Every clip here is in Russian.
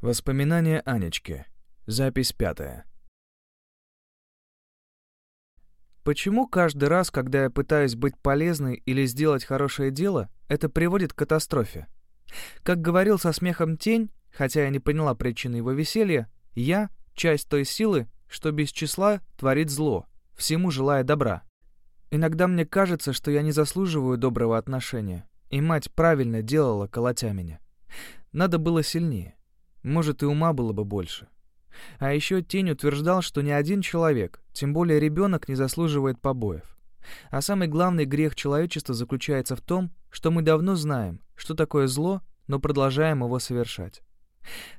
Воспоминания Анечки. Запись пятая. Почему каждый раз, когда я пытаюсь быть полезной или сделать хорошее дело, это приводит к катастрофе? Как говорил со смехом тень, хотя я не поняла причины его веселья, я — часть той силы, что без числа творит зло, всему желая добра. Иногда мне кажется, что я не заслуживаю доброго отношения, и мать правильно делала, колотя меня. Надо было сильнее. Может, и ума было бы больше. А еще Тень утверждал, что ни один человек, тем более ребенок, не заслуживает побоев. А самый главный грех человечества заключается в том, что мы давно знаем, что такое зло, но продолжаем его совершать.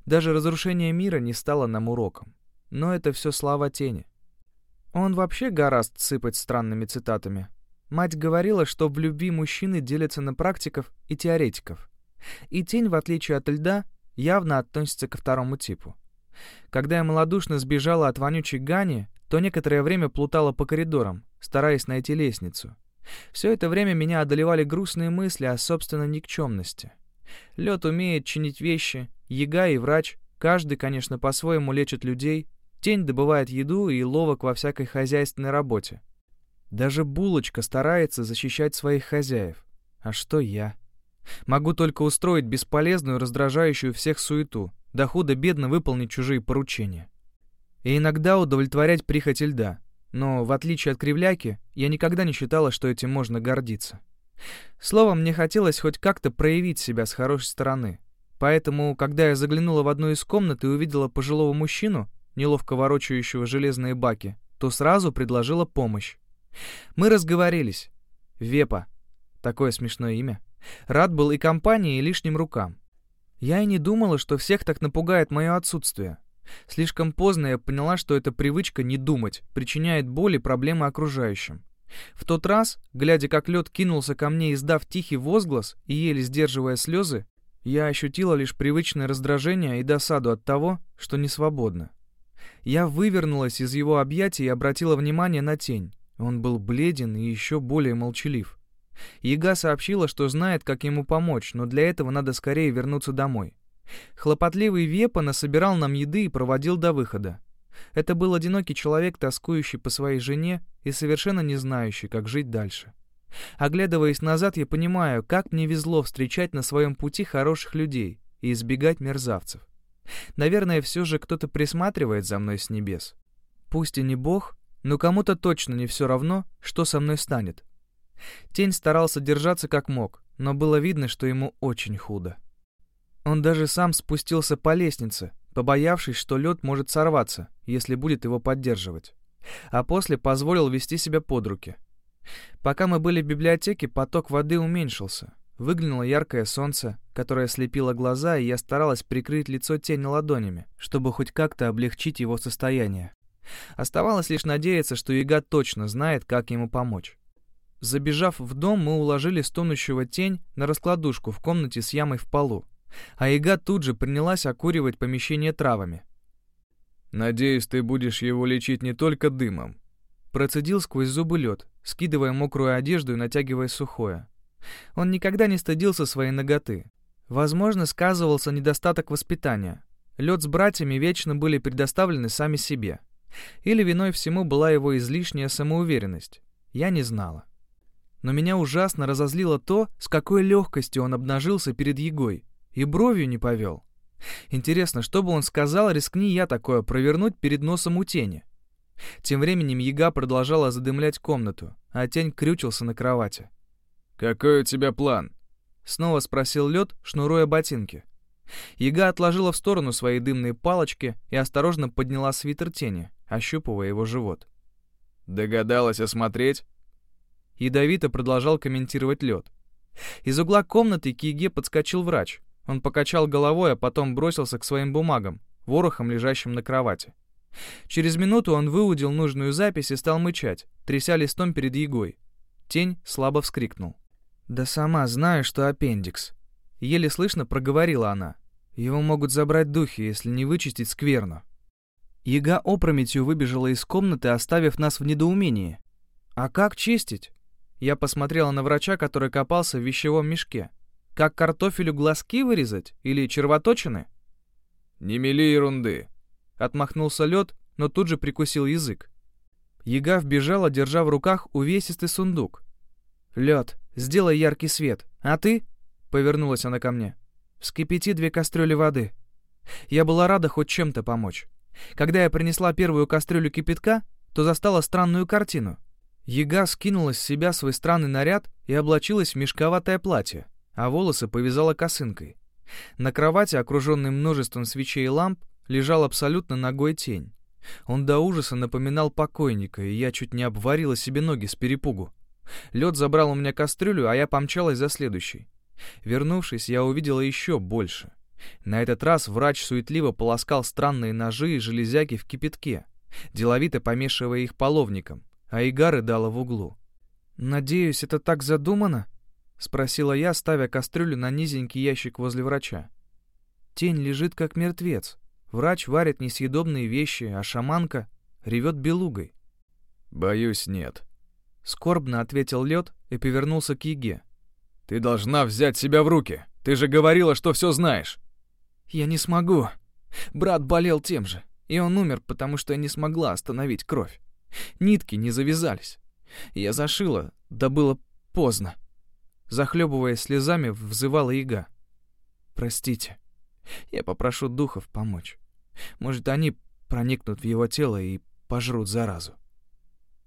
Даже разрушение мира не стало нам уроком. Но это все слава Тени. Он вообще гораст сыпать странными цитатами. Мать говорила, что в любви мужчины делятся на практиков и теоретиков. И Тень, в отличие от Льда, явно относится ко второму типу. Когда я малодушно сбежала от вонючей Гани, то некоторое время плутала по коридорам, стараясь найти лестницу. Все это время меня одолевали грустные мысли о собственной никчемности. Лед умеет чинить вещи, яга и врач, каждый, конечно, по-своему лечит людей, тень добывает еду и ловок во всякой хозяйственной работе. Даже булочка старается защищать своих хозяев. А что я? Могу только устроить бесполезную, раздражающую всех суету, да худо-бедно выполнить чужие поручения. И иногда удовлетворять прихоть льда, но, в отличие от кривляки, я никогда не считала, что этим можно гордиться. Словом, мне хотелось хоть как-то проявить себя с хорошей стороны. Поэтому, когда я заглянула в одну из комнат и увидела пожилого мужчину, неловко ворочающего железные баки, то сразу предложила помощь. Мы разговорились. Вепа. Такое смешное имя. Рад был и компании, и лишним рукам. Я и не думала, что всех так напугает мое отсутствие. Слишком поздно я поняла, что эта привычка не думать причиняет боль и проблемы окружающим. В тот раз, глядя, как лед кинулся ко мне, издав тихий возглас и еле сдерживая слезы, я ощутила лишь привычное раздражение и досаду от того, что не свободна. Я вывернулась из его объятий и обратила внимание на тень. Он был бледен и еще более молчалив. Яга сообщила, что знает, как ему помочь, но для этого надо скорее вернуться домой. Хлопотливый Вепа насобирал нам еды и проводил до выхода. Это был одинокий человек, тоскующий по своей жене и совершенно не знающий, как жить дальше. Оглядываясь назад, я понимаю, как мне везло встречать на своем пути хороших людей и избегать мерзавцев. Наверное, все же кто-то присматривает за мной с небес. Пусть и не Бог, но кому-то точно не все равно, что со мной станет. Тень старался держаться как мог, но было видно, что ему очень худо. Он даже сам спустился по лестнице, побоявшись, что лед может сорваться, если будет его поддерживать. А после позволил вести себя под руки. Пока мы были в библиотеке, поток воды уменьшился. Выглянуло яркое солнце, которое слепило глаза, и я старалась прикрыть лицо тени ладонями, чтобы хоть как-то облегчить его состояние. Оставалось лишь надеяться, что Яга точно знает, как ему помочь. Забежав в дом, мы уложили стонущего тень на раскладушку в комнате с ямой в полу, а Ига тут же принялась окуривать помещение травами. «Надеюсь, ты будешь его лечить не только дымом», процедил сквозь зубы лед, скидывая мокрую одежду и натягивая сухое. Он никогда не стыдился своей ноготы. Возможно, сказывался недостаток воспитания. Лед с братьями вечно были предоставлены сами себе. Или виной всему была его излишняя самоуверенность. Я не знала но меня ужасно разозлило то, с какой легкостью он обнажился перед Егой и бровью не повел. Интересно, что бы он сказал, рискни я такое провернуть перед носом у тени. Тем временем Яга продолжала задымлять комнату, а тень крючился на кровати. «Какой у тебя план?» — снова спросил лед, шнуруя ботинки. Яга отложила в сторону свои дымные палочки и осторожно подняла свитер тени, ощупывая его живот. «Догадалась осмотреть?» Ядовито продолжал комментировать лед. Из угла комнаты к Еге подскочил врач. Он покачал головой, а потом бросился к своим бумагам, ворохом, лежащим на кровати. Через минуту он выудил нужную запись и стал мычать, тряся листом перед Егой. Тень слабо вскрикнул. «Да сама знаю, что аппендикс». Еле слышно проговорила она. «Его могут забрать духи, если не вычистить скверну». Яга опрометью выбежала из комнаты, оставив нас в недоумении. «А как чистить?» Я посмотрела на врача, который копался в вещевом мешке. Как картофелю глазки вырезать? Или червоточины? Не мели ерунды. Отмахнулся лед, но тут же прикусил язык. Яга вбежала, держа в руках увесистый сундук. «Лед, сделай яркий свет. А ты?» — повернулась она ко мне. «Вскипяти две кастрюли воды». Я была рада хоть чем-то помочь. Когда я принесла первую кастрюлю кипятка, то застала странную картину. Яга скинула с себя свой странный наряд и облачилась в мешковатое платье, а волосы повязала косынкой. На кровати, окруженной множеством свечей и ламп, лежал абсолютно ногой тень. Он до ужаса напоминал покойника, и я чуть не обварила себе ноги с перепугу. Лед забрал у меня кастрюлю, а я помчалась за следующей. Вернувшись, я увидела еще больше. На этот раз врач суетливо полоскал странные ножи и железяки в кипятке, деловито помешивая их половником, а Игары дала в углу. «Надеюсь, это так задумано?» — спросила я, ставя кастрюлю на низенький ящик возле врача. Тень лежит как мертвец. Врач варит несъедобные вещи, а шаманка ревет белугой. «Боюсь, нет», — скорбно ответил лед и повернулся к Еге. «Ты должна взять себя в руки. Ты же говорила, что все знаешь». «Я не смогу. Брат болел тем же, и он умер, потому что я не смогла остановить кровь. Нитки не завязались. Я зашила, да было поздно». Захлебываясь слезами, взывала Ига. «Простите. Я попрошу духов помочь. Может, они проникнут в его тело и пожрут заразу».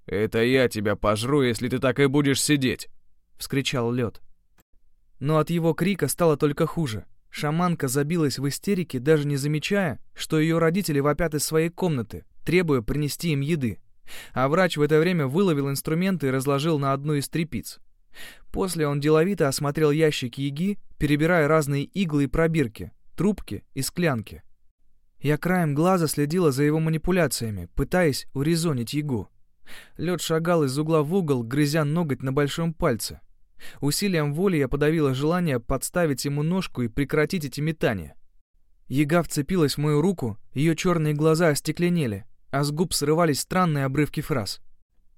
«Это я тебя пожру, если ты так и будешь сидеть!» — вскричал лед. Но от его крика стало только хуже. Шаманка забилась в истерике, даже не замечая, что ее родители вопят из своей комнаты, требуя принести им еды. А врач в это время выловил инструменты и разложил на одну из трепиц. После он деловито осмотрел ящик яги, перебирая разные иглы и пробирки, трубки и склянки. Я краем глаза следила за его манипуляциями, пытаясь урезонить ягу. Лед шагал из угла в угол, грызя ноготь на большом пальце. Усилием воли я подавила желание подставить ему ножку и прекратить эти метания. Яга вцепилась в мою руку, ее черные глаза остекленели, а с губ срывались странные обрывки фраз.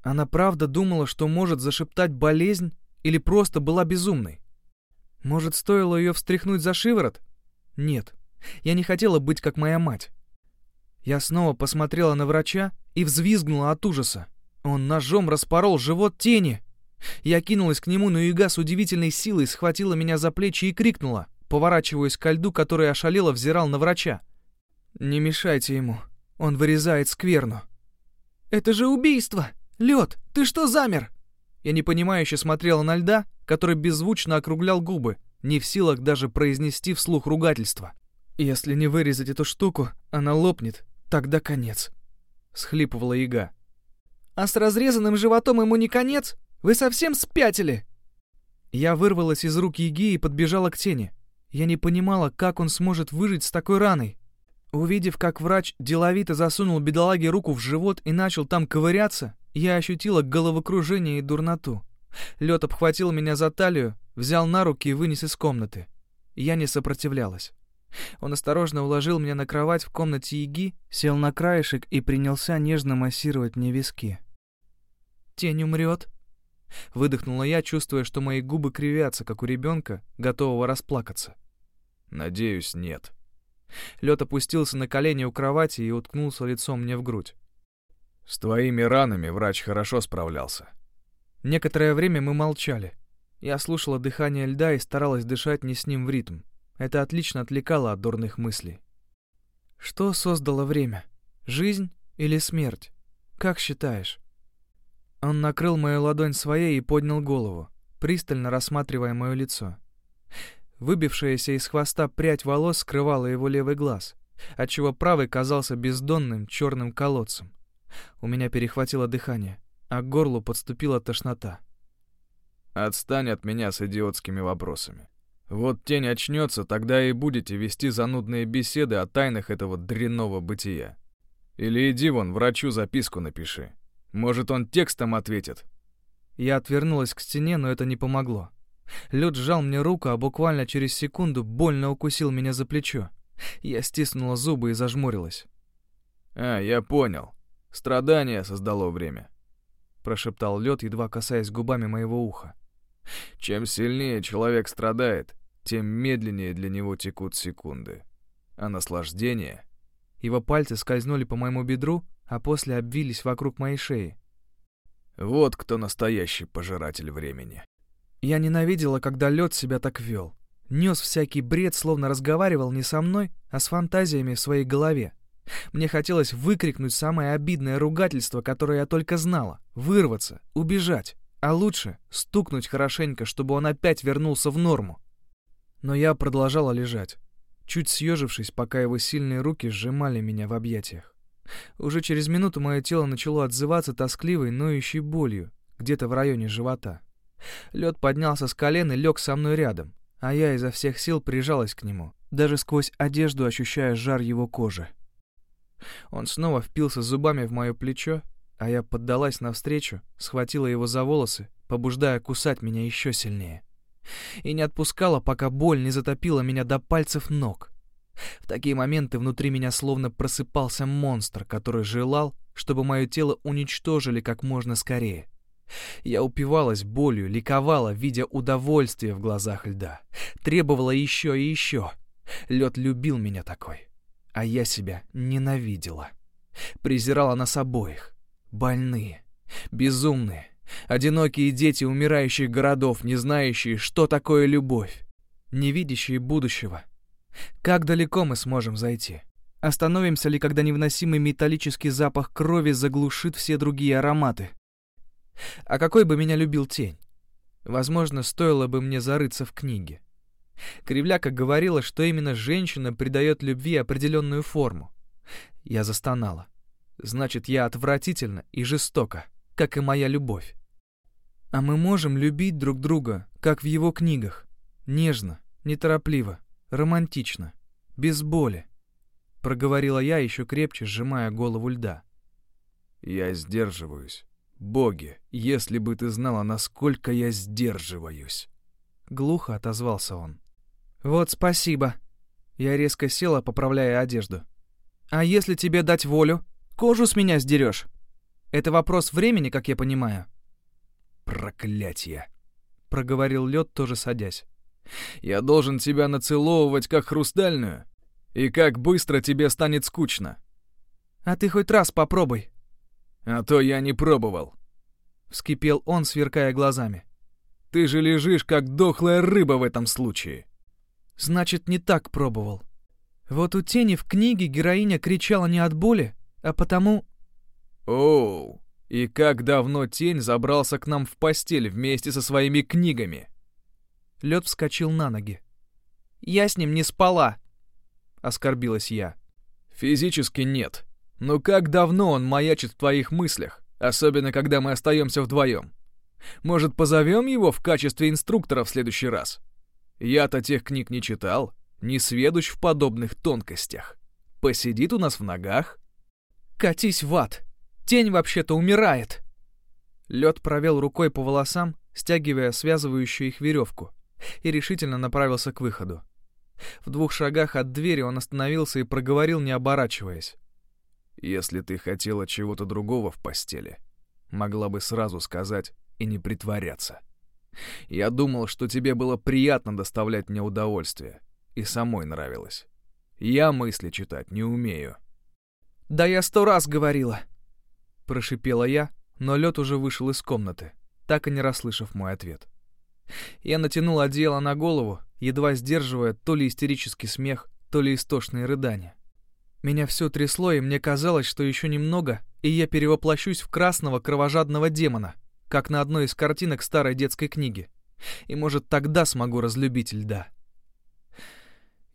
Она правда думала, что может зашептать болезнь или просто была безумной? Может, стоило ее встряхнуть за шиворот? Нет, я не хотела быть как моя мать. Я снова посмотрела на врача и взвизгнула от ужаса. Он ножом распорол живот тени. Я кинулась к нему, но яга с удивительной силой схватила меня за плечи и крикнула, поворачиваясь ко льду, который ошалело взирал на врача. «Не мешайте ему, он вырезает скверну». «Это же убийство! Лед, ты что замер?» Я непонимающе смотрела на льда, который беззвучно округлял губы, не в силах даже произнести вслух ругательства. «Если не вырезать эту штуку, она лопнет, тогда конец», — схлипывала яга. «А с разрезанным животом ему не конец? Вы совсем спятили?» Я вырвалась из рук яги и подбежала к тени. Я не понимала, как он сможет выжить с такой раной. Увидев, как врач деловито засунул бедолаге руку в живот и начал там ковыряться, я ощутила головокружение и дурноту. Лед обхватил меня за талию, взял на руки и вынес из комнаты. Я не сопротивлялась. Он осторожно уложил меня на кровать в комнате Яги, сел на краешек и принялся нежно массировать мне виски. «Тень умрет?» Выдохнула я, чувствуя, что мои губы кривятся, как у ребенка, готового расплакаться. «Надеюсь, нет». Лед опустился на колени у кровати и уткнулся лицом мне в грудь. «С твоими ранами врач хорошо справлялся». Некоторое время мы молчали. Я слушала дыхание льда и старалась дышать не с ним в ритм. Это отлично отвлекало от дурных мыслей. Что создало время? Жизнь или смерть? Как считаешь? Он накрыл мою ладонь своей и поднял голову, пристально рассматривая мое лицо. Выбившаяся из хвоста прядь волос скрывала его левый глаз, отчего правый казался бездонным черным колодцем. У меня перехватило дыхание, а к горлу подступила тошнота. «Отстань от меня с идиотскими вопросами. Вот тень очнется, тогда и будете вести занудные беседы о тайнах этого дрянного бытия. Или иди вон, врачу записку напиши. Может, он текстом ответит?» Я отвернулась к стене, но это не помогло. Лед сжал мне руку, а буквально через секунду больно укусил меня за плечо. Я стиснула зубы и зажмурилась. «А, я понял. Страдание создало время», — прошептал лед, едва касаясь губами моего уха. Чем сильнее человек страдает, тем медленнее для него текут секунды. А наслаждение? Его пальцы скользнули по моему бедру, а после обвились вокруг моей шеи. Вот кто настоящий пожиратель времени. Я ненавидела, когда лед себя так вел. Нес всякий бред, словно разговаривал не со мной, а с фантазиями в своей голове. Мне хотелось выкрикнуть самое обидное ругательство, которое я только знала, вырваться, убежать, а лучше стукнуть хорошенько, чтобы он опять вернулся в норму. Но я продолжала лежать, чуть съежившись, пока его сильные руки сжимали меня в объятиях. Уже через минуту мое тело начало отзываться тоскливой, ноющей болью, где-то в районе живота. Лед поднялся с колен и лег со мной рядом, а я изо всех сил прижалась к нему, даже сквозь одежду ощущая жар его кожи. Он снова впился зубами в мое плечо, а я поддалась навстречу, схватила его за волосы, побуждая кусать меня еще сильнее. И не отпускала, пока боль не затопила меня до пальцев ног. В такие моменты внутри меня словно просыпался монстр, который желал, чтобы мое тело уничтожили как можно скорее. Я упивалась болью, ликовала, видя удовольствие в глазах льда. Требовала еще и еще. Лед любил меня такой а я себя ненавидела. Презирала нас обоих. Больные, безумные, одинокие дети умирающих городов, не знающие, что такое любовь, не видящие будущего. Как далеко мы сможем зайти? Остановимся ли, когда невыносимый металлический запах крови заглушит все другие ароматы? А какой бы меня любил тень? Возможно, стоило бы мне зарыться в книге. Кривляка говорила, что именно женщина придает любви определенную форму. Я застонала. Значит, я отвратительно и жестоко, как и моя любовь. А мы можем любить друг друга, как в его книгах. Нежно, неторопливо, романтично, без боли. Проговорила я, еще крепче сжимая голову льда. Я сдерживаюсь. Боги, если бы ты знала, насколько я сдерживаюсь. Глухо отозвался он. «Вот спасибо». Я резко села, поправляя одежду. «А если тебе дать волю, кожу с меня сдерешь? Это вопрос времени, как я понимаю». «Проклятье!» — проговорил лед, тоже садясь. «Я должен тебя нацеловывать, как хрустальную? И как быстро тебе станет скучно?» «А ты хоть раз попробуй». «А то я не пробовал», — вскипел он, сверкая глазами. «Ты же лежишь, как дохлая рыба в этом случае». Значит, не так пробовал. Вот у тени в книге героиня кричала не от боли, а потому... Оу, и как давно тень забрался к нам в постель вместе со своими книгами? Лед вскочил на ноги. Я с ним не спала, оскорбилась я. Физически нет. Но как давно он маячит в твоих мыслях, особенно когда мы остаемся вдвоем? Может, позовем его в качестве инструктора в следующий раз? Я-то тех книг не читал, не сведущ в подобных тонкостях. Посидит у нас в ногах. Катись в ад! Тень вообще-то умирает!» Лед провел рукой по волосам, стягивая связывающую их веревку, и решительно направился к выходу. В двух шагах от двери он остановился и проговорил, не оборачиваясь. «Если ты хотела чего-то другого в постели, могла бы сразу сказать и не притворяться». Я думал, что тебе было приятно доставлять мне удовольствие. И самой нравилось. Я мысли читать не умею. «Да я сто раз говорила!» Прошипела я, но лед уже вышел из комнаты, так и не расслышав мой ответ. Я натянул одеяло на голову, едва сдерживая то ли истерический смех, то ли истошные рыдания. Меня все трясло, и мне казалось, что еще немного, и я перевоплощусь в красного кровожадного демона — как на одной из картинок старой детской книги. И, может, тогда смогу разлюбить льда.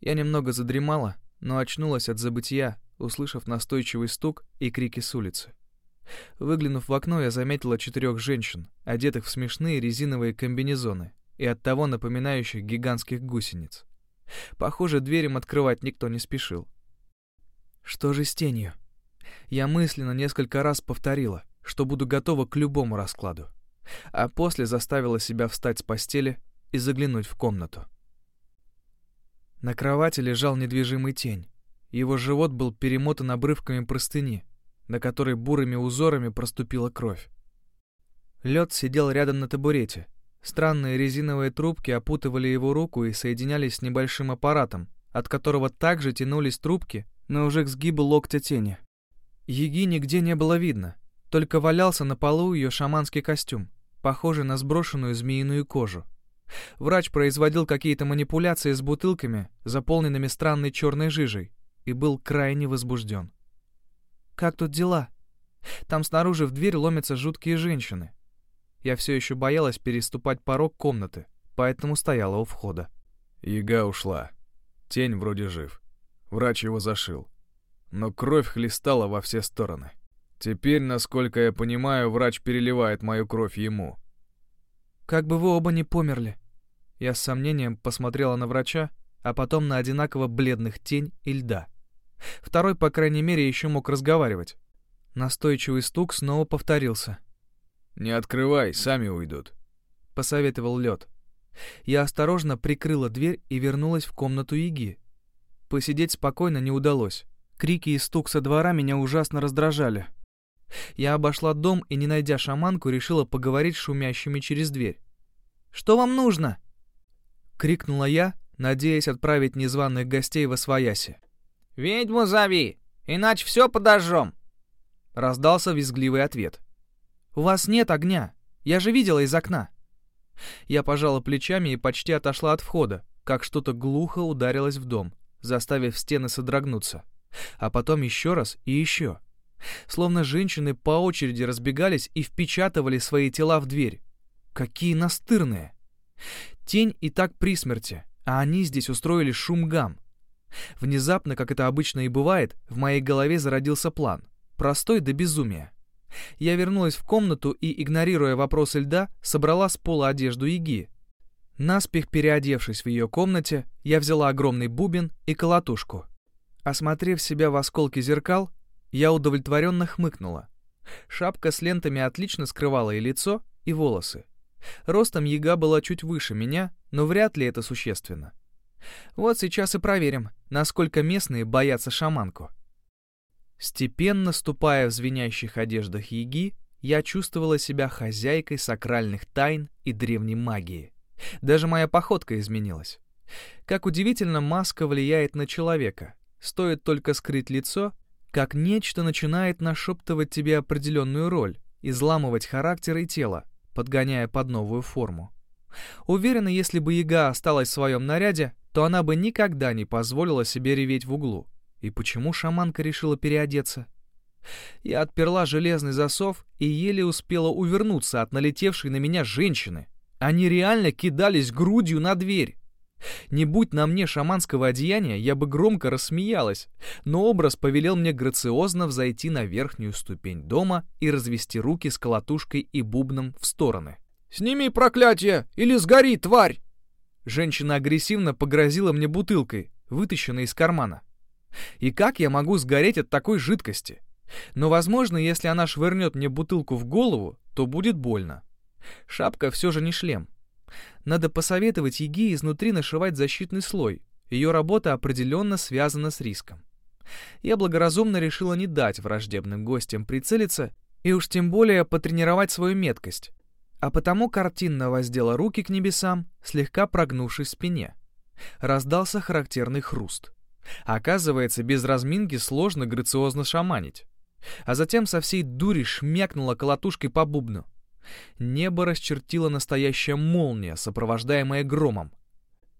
Я немного задремала, но очнулась от забытия, услышав настойчивый стук и крики с улицы. Выглянув в окно, я заметила четырех женщин, одетых в смешные резиновые комбинезоны и оттого напоминающих гигантских гусениц. Похоже, дверь открывать никто не спешил. Что же с тенью? Я мысленно несколько раз повторила что буду готова к любому раскладу. А после заставила себя встать с постели и заглянуть в комнату. На кровати лежал недвижимый тень. Его живот был перемотан обрывками простыни, на которой бурыми узорами проступила кровь. Лед сидел рядом на табурете. Странные резиновые трубки опутывали его руку и соединялись с небольшим аппаратом, от которого также тянулись трубки, но уже к сгибу локтя тени. Еги нигде не было видно, только валялся на полу ее шаманский костюм, похожий на сброшенную змеиную кожу. Врач производил какие-то манипуляции с бутылками, заполненными странной черной жижей, и был крайне возбужден. «Как тут дела?» Там снаружи в дверь ломятся жуткие женщины. Я все еще боялась переступать порог комнаты, поэтому стояла у входа. Яга ушла. Тень вроде жив. Врач его зашил. Но кровь хлестала во все стороны. Теперь, насколько я понимаю, врач переливает мою кровь ему. «Как бы вы оба не померли». Я с сомнением посмотрела на врача, а потом на одинаково бледных тень и льда. Второй, по крайней мере, еще мог разговаривать. Настойчивый стук снова повторился. «Не открывай, сами уйдут», — посоветовал лед. Я осторожно прикрыла дверь и вернулась в комнату Яги. Посидеть спокойно не удалось. Крики и стук со двора меня ужасно раздражали. Я обошла дом и, не найдя шаманку, решила поговорить с шумящими через дверь. «Что вам нужно?» — крикнула я, надеясь отправить незваных гостей во свояси. «Ведьму зови, иначе все подожжем!» — раздался визгливый ответ. «У вас нет огня, я же видела из окна». Я пожала плечами и почти отошла от входа, как что-то глухо ударилось в дом, заставив стены содрогнуться. А потом еще раз и еще. Словно женщины по очереди разбегались и впечатывали свои тела в дверь. Какие настырные! Тень и так при смерти, а они здесь устроили шум-гам. Внезапно, как это обычно и бывает, в моей голове зародился план. Простой до безумия. Я вернулась в комнату и, игнорируя вопросы льда, собрала с пола одежду Яги. Наспех переодевшись в ее комнате, я взяла огромный бубен и колотушку. Осмотрев себя в осколке зеркал, я удовлетворенно хмыкнула. Шапка с лентами отлично скрывала и лицо, и волосы. Ростом яга была чуть выше меня, но вряд ли это существенно. Вот сейчас и проверим, насколько местные боятся шаманку. Степенно ступая в звенящих одеждах яги, я чувствовала себя хозяйкой сакральных тайн и древней магии. Даже моя походка изменилась. Как удивительно маска влияет на человека. Стоит только скрыть лицо, как нечто начинает нашептывать тебе определенную роль, изламывать характер и тело, подгоняя под новую форму. Уверена, если бы яга осталась в своем наряде, то она бы никогда не позволила себе реветь в углу. И почему шаманка решила переодеться? Я отперла железный засов и еле успела увернуться от налетевшей на меня женщины. Они реально кидались грудью на дверь. Не будь на мне шаманского одеяния, я бы громко рассмеялась, но образ повелел мне грациозно взойти на верхнюю ступень дома и развести руки с колотушкой и бубном в стороны. «Сними проклятие, или сгори, тварь!» Женщина агрессивно погрозила мне бутылкой, вытащенной из кармана. И как я могу сгореть от такой жидкости? Но, возможно, если она швырнет мне бутылку в голову, то будет больно. Шапка все же не шлем. Надо посоветовать Еге изнутри нашивать защитный слой. Ее работа определенно связана с риском. Я благоразумно решила не дать враждебным гостям прицелиться и уж тем более потренировать свою меткость. А потому картинно воздела руки к небесам, слегка прогнувшись в спине. Раздался характерный хруст. Оказывается, без разминки сложно грациозно шаманить. А затем со всей дури шмякнула колотушкой по бубну. Небо расчертила настоящая молния, сопровождаемая громом.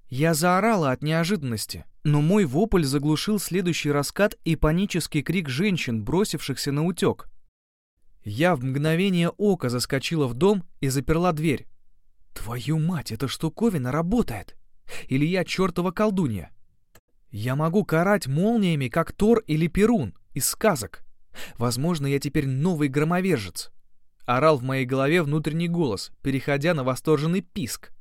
Я заорала от неожиданности, но мой вопль заглушил следующий раскат и панический крик женщин, бросившихся на утек. Я в мгновение ока заскочила в дом и заперла дверь. Твою мать, эта штуковина работает! Или я чертова колдунья? Я могу карать молниями, как Тор или Перун из сказок. Возможно, я теперь новый громовержец. Орал в моей голове внутренний голос, переходя на восторженный писк.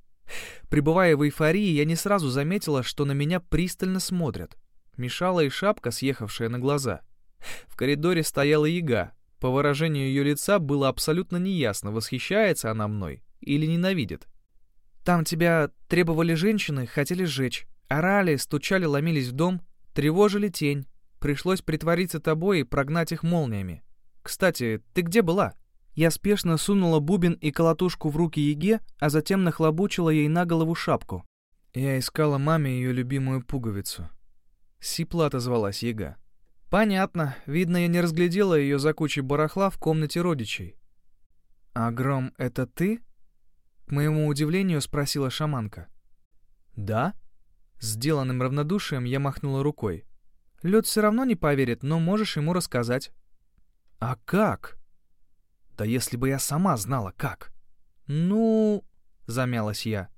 Пребывая в эйфории, я не сразу заметила, что на меня пристально смотрят. Мешала и шапка, съехавшая на глаза. В коридоре стояла яга. По выражению ее лица было абсолютно неясно, восхищается она мной или ненавидит. «Там тебя требовали женщины, хотели сжечь. Орали, стучали, ломились в дом, тревожили тень. Пришлось притвориться тобой и прогнать их молниями. Кстати, ты где была? Я спешно сунула бубен и колотушку в руки Еге, а затем нахлобучила ей на голову шапку. Я искала маме ее любимую пуговицу. Сипла отозвалась яга. Понятно, видно, я не разглядела ее за кучей барахла в комнате родичей. «А это ты?» К моему удивлению спросила шаманка. «Да?» Сделанным равнодушием я махнула рукой. Лед все равно не поверит, но можешь ему рассказать. А как? Да если бы я сама знала, как. Ну, замялась я.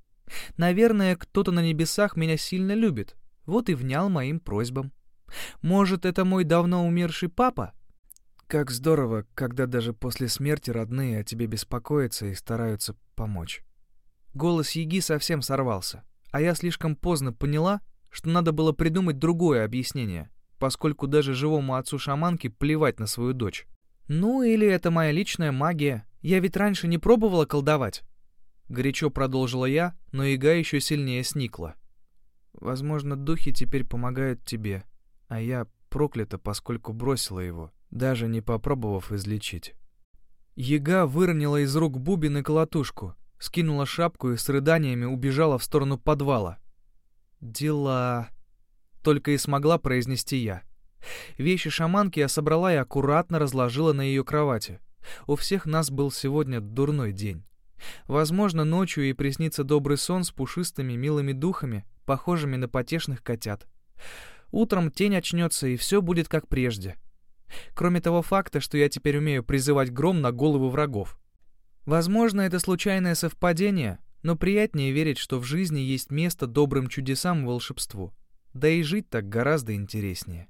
Наверное, кто-то на небесах меня сильно любит, вот и внял моим просьбам. Может, это мой давно умерший папа? Как здорово, когда даже после смерти родные о тебе беспокоятся и стараются помочь. Голос Яги совсем сорвался, а я слишком поздно поняла, что надо было придумать другое объяснение, поскольку даже живому отцу шаманки плевать на свою дочь. «Ну, или это моя личная магия. Я ведь раньше не пробовала колдовать». Горячо продолжила я, но яга еще сильнее сникла. «Возможно, духи теперь помогают тебе, а я проклята, поскольку бросила его, даже не попробовав излечить». Яга выронила из рук бубен и колотушку, скинула шапку и с рыданиями убежала в сторону подвала. «Дела...» — только и смогла произнести я. Вещи шаманки я собрала и аккуратно разложила на ее кровати. У всех нас был сегодня дурной день. Возможно, ночью ей приснится добрый сон с пушистыми милыми духами, похожими на потешных котят. Утром тень очнется, и все будет как прежде. Кроме того факта, что я теперь умею призывать гром на головы врагов. Возможно, это случайное совпадение, но приятнее верить, что в жизни есть место добрым чудесам и волшебству. Да и жить так гораздо интереснее.